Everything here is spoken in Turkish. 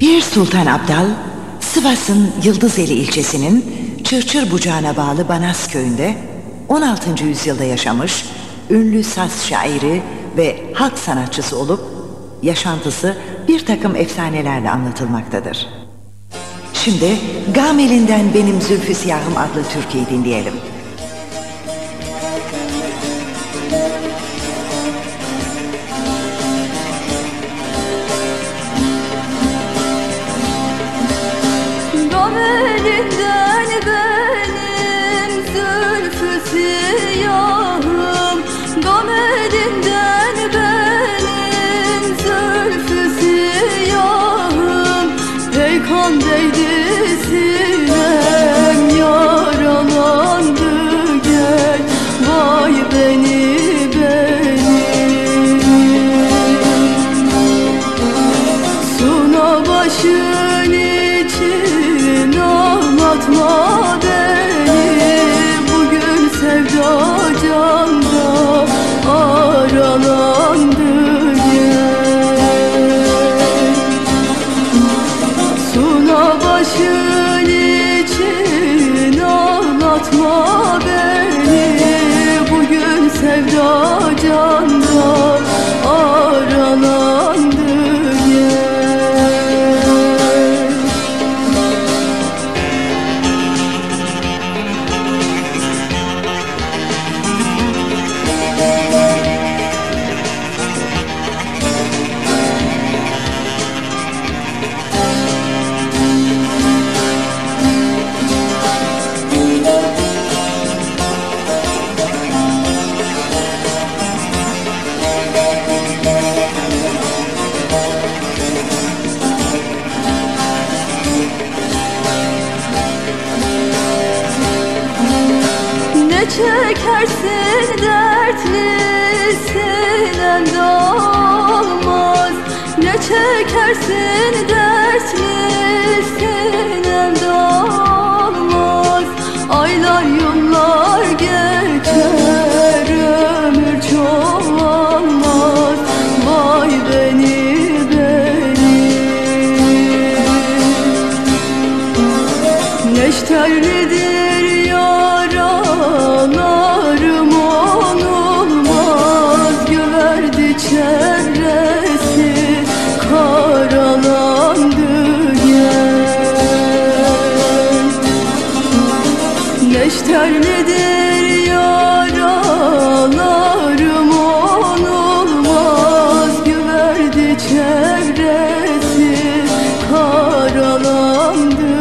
Bir Sultan Abdal, Sivas'ın Yıldızeli ilçesinin Çırçır Bucağı'na bağlı Banas köyünde 16. yüzyılda yaşamış, ünlü saz şairi ve halk sanatçısı olup yaşantısı bir takım efsanelerle anlatılmaktadır. Şimdi Gameli'nden Benim Zülfü Siyahım adlı türküyü dinleyelim. Gamelinden ağlatma beni Bugün sevda canda aralandı Suna başın için ağlatma beni Bugün sevda canda çekersin dertli sinemde olmaz. Ne çekersin dertli sinemde olmaz. Aylar yıllar geçer ömür çoğalmaz. Vay beni beni. Neşterlidir yaralarım onulmaz Göverdi çevresi karalandı gel Neşterlidir yaralarım onulmaz Güverdi çevresi karalandı